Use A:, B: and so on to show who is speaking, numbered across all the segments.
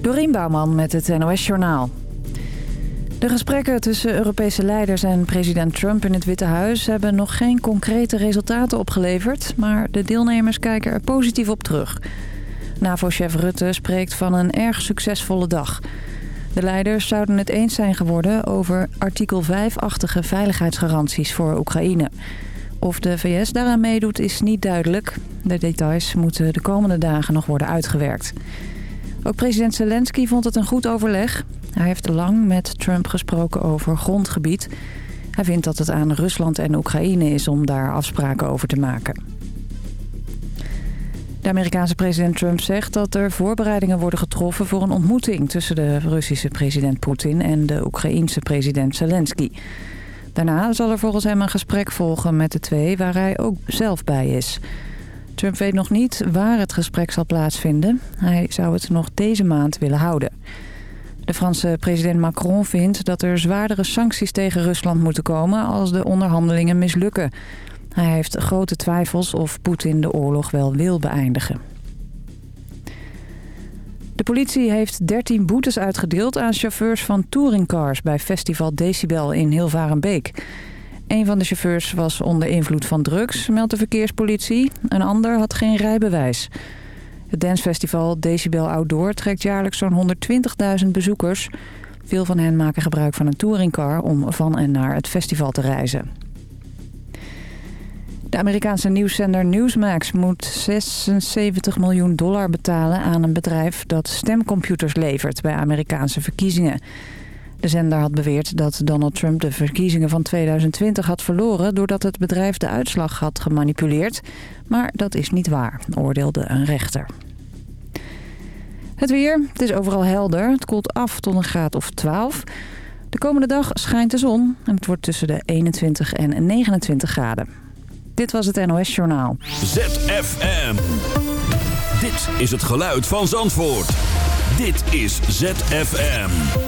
A: Dorien Bouwman met het NOS Journaal. De gesprekken tussen Europese leiders en president Trump in het Witte Huis... hebben nog geen concrete resultaten opgeleverd... maar de deelnemers kijken er positief op terug. NAVO-chef Rutte spreekt van een erg succesvolle dag. De leiders zouden het eens zijn geworden over artikel 5-achtige veiligheidsgaranties voor Oekraïne... Of de VS daaraan meedoet is niet duidelijk. De details moeten de komende dagen nog worden uitgewerkt. Ook president Zelensky vond het een goed overleg. Hij heeft lang met Trump gesproken over grondgebied. Hij vindt dat het aan Rusland en Oekraïne is om daar afspraken over te maken. De Amerikaanse president Trump zegt dat er voorbereidingen worden getroffen voor een ontmoeting tussen de Russische president Poetin en de Oekraïense president Zelensky. Daarna zal er volgens hem een gesprek volgen met de twee waar hij ook zelf bij is. Trump weet nog niet waar het gesprek zal plaatsvinden. Hij zou het nog deze maand willen houden. De Franse president Macron vindt dat er zwaardere sancties tegen Rusland moeten komen als de onderhandelingen mislukken. Hij heeft grote twijfels of Poetin de oorlog wel wil beëindigen. De politie heeft 13 boetes uitgedeeld aan chauffeurs van touringcars bij festival Decibel in Hilvarenbeek. Een van de chauffeurs was onder invloed van drugs, meldt de verkeerspolitie. Een ander had geen rijbewijs. Het dancefestival Decibel Outdoor trekt jaarlijks zo'n 120.000 bezoekers. Veel van hen maken gebruik van een touringcar om van en naar het festival te reizen. De Amerikaanse nieuwszender Newsmax moet 76 miljoen dollar betalen aan een bedrijf dat stemcomputers levert bij Amerikaanse verkiezingen. De zender had beweerd dat Donald Trump de verkiezingen van 2020 had verloren... doordat het bedrijf de uitslag had gemanipuleerd. Maar dat is niet waar, oordeelde een rechter. Het weer, het is overal helder. Het koelt af tot een graad of 12. De komende dag schijnt de zon en het wordt tussen de 21 en 29 graden. Dit was het NOS Journaal.
B: ZFM. Dit is het geluid van Zandvoort. Dit is ZFM.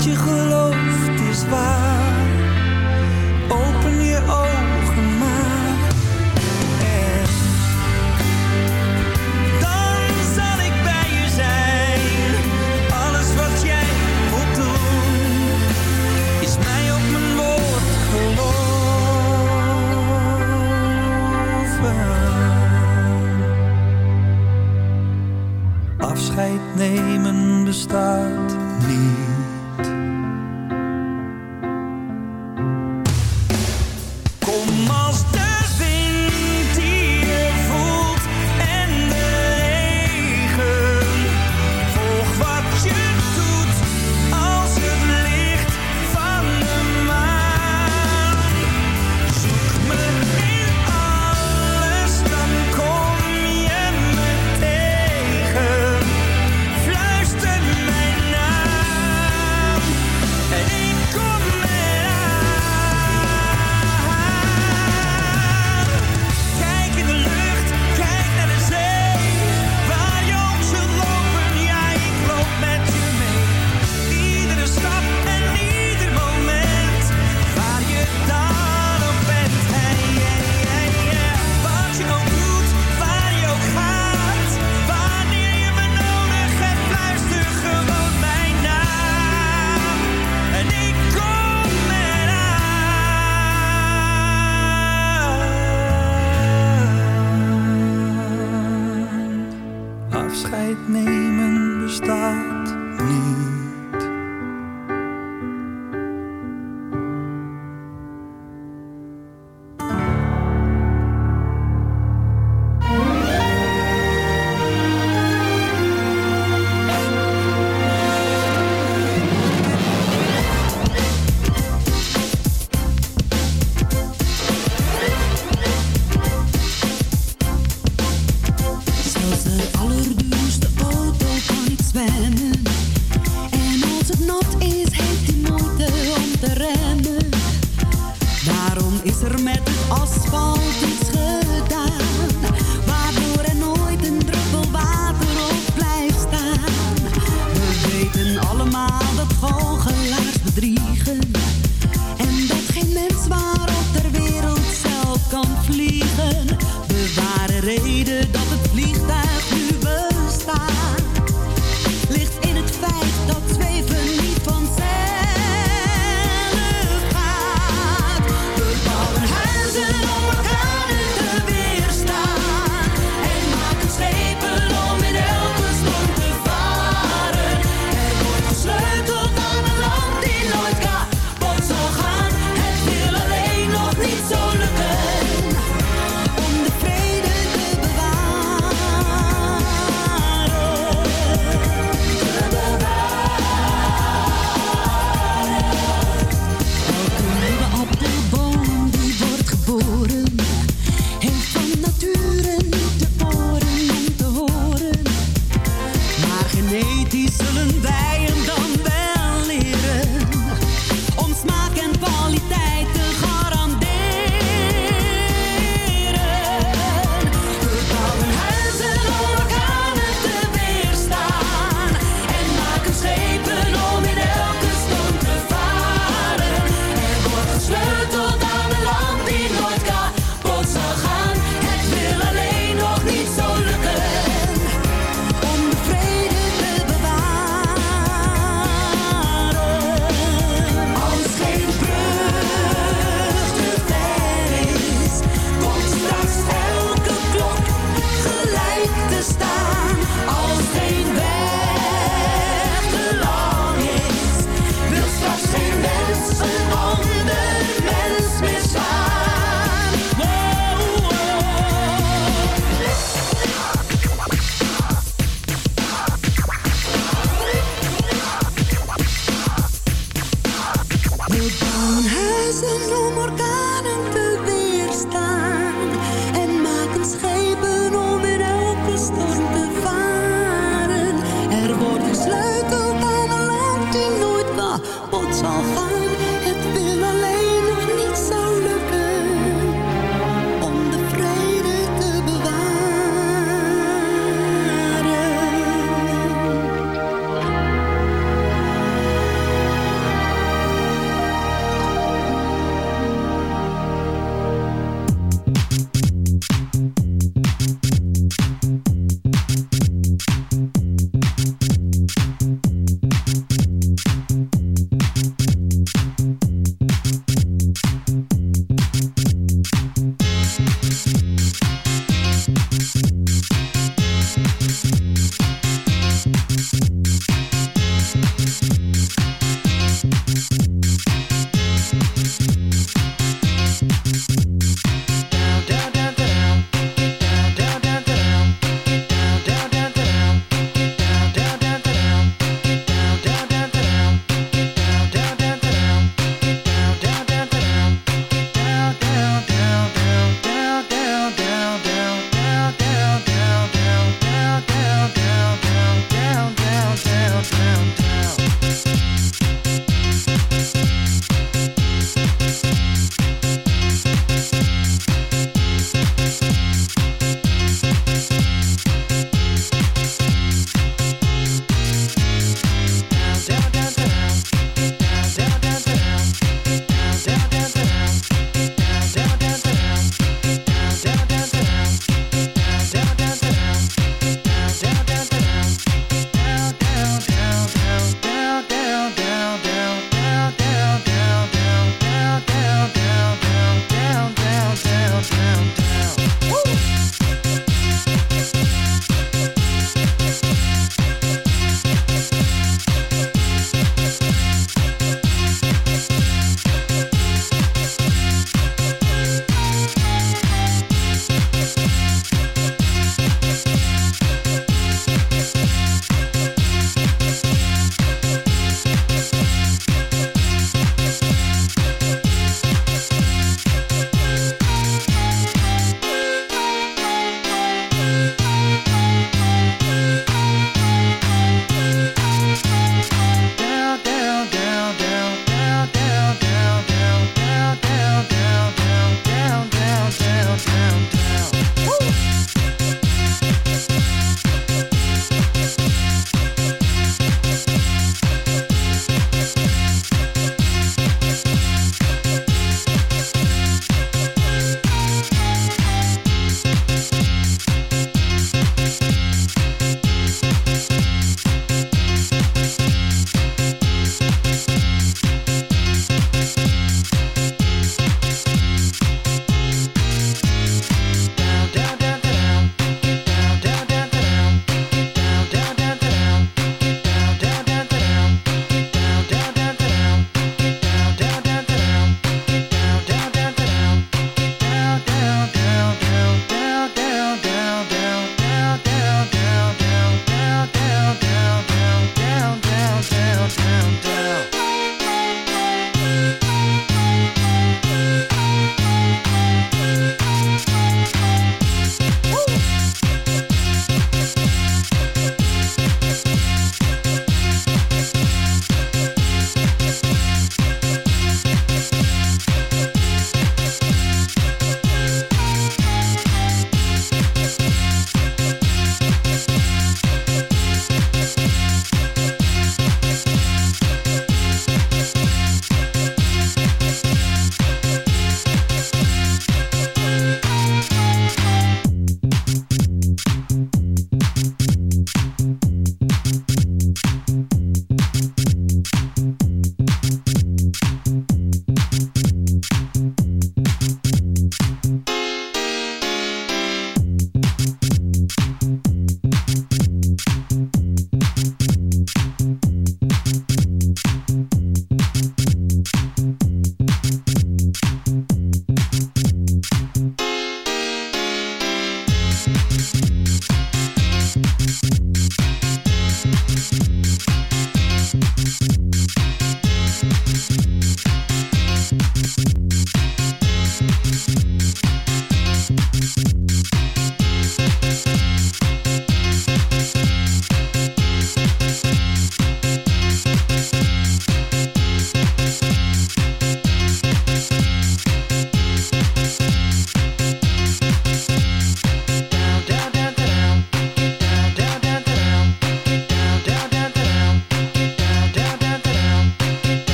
C: چه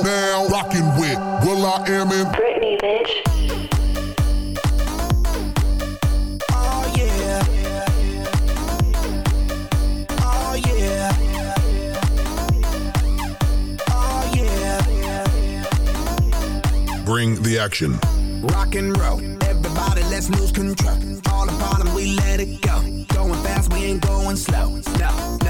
D: are now, now rocking with will.i.am in
E: Britney, bitch.
F: Oh yeah. Oh yeah. Oh yeah.
D: Bring the action.
F: Rock and roll. Everybody, let's lose control. All the bottom, we let it go. Going fast, we ain't going slow. No, no.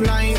F: This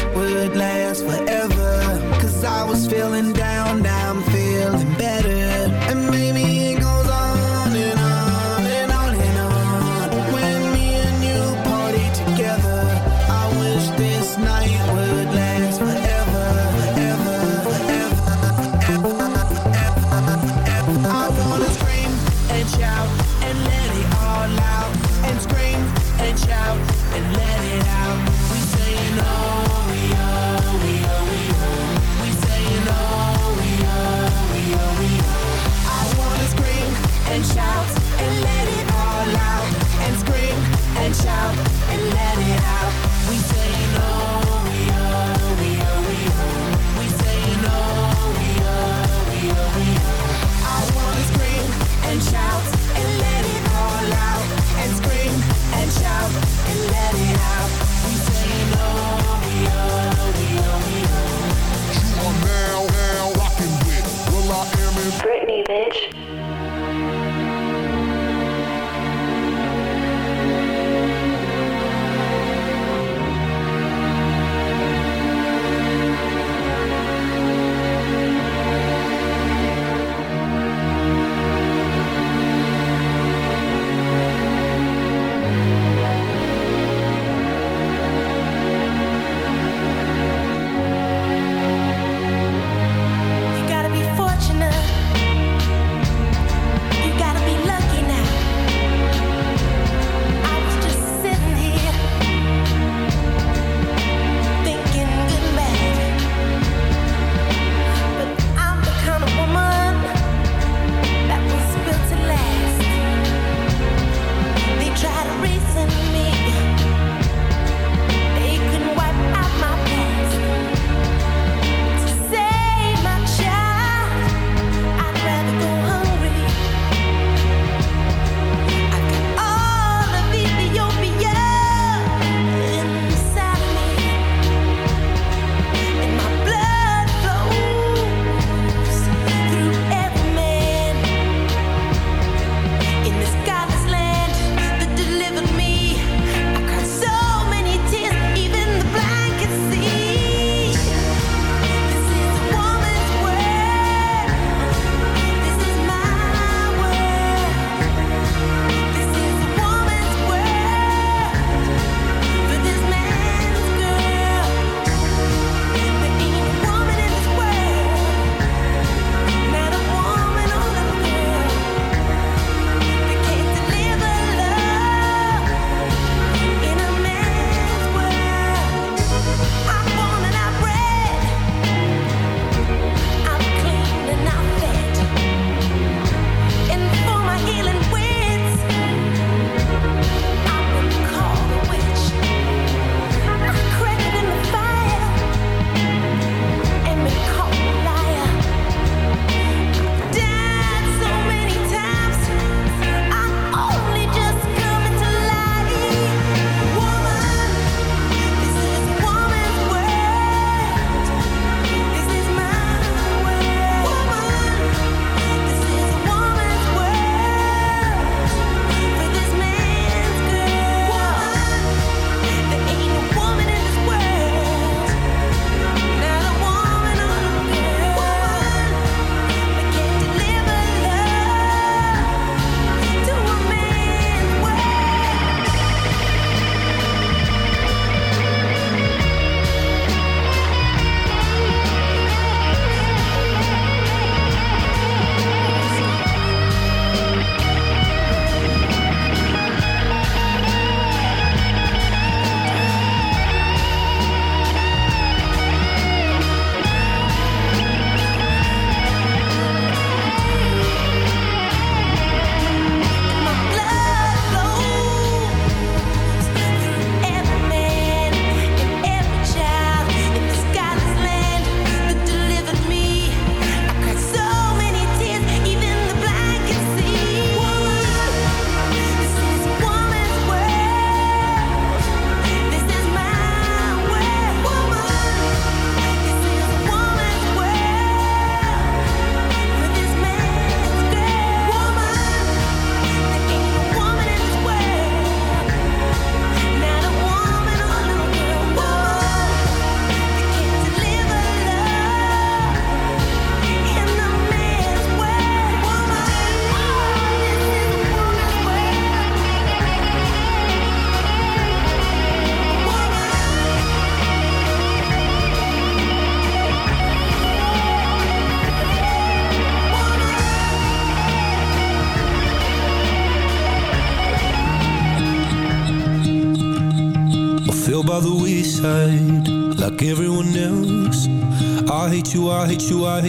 C: Beijo.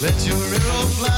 C: Let your
G: arrow fly.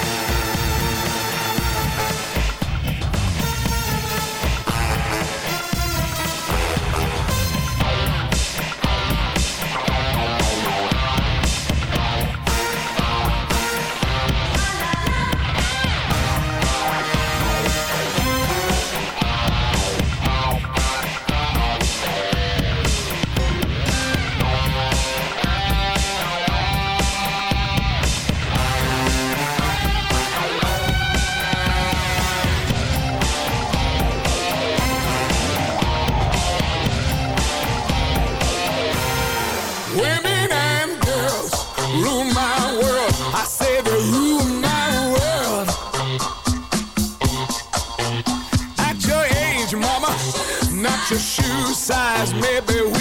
D: size, maybe we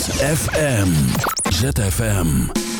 B: ZFM. ZFM.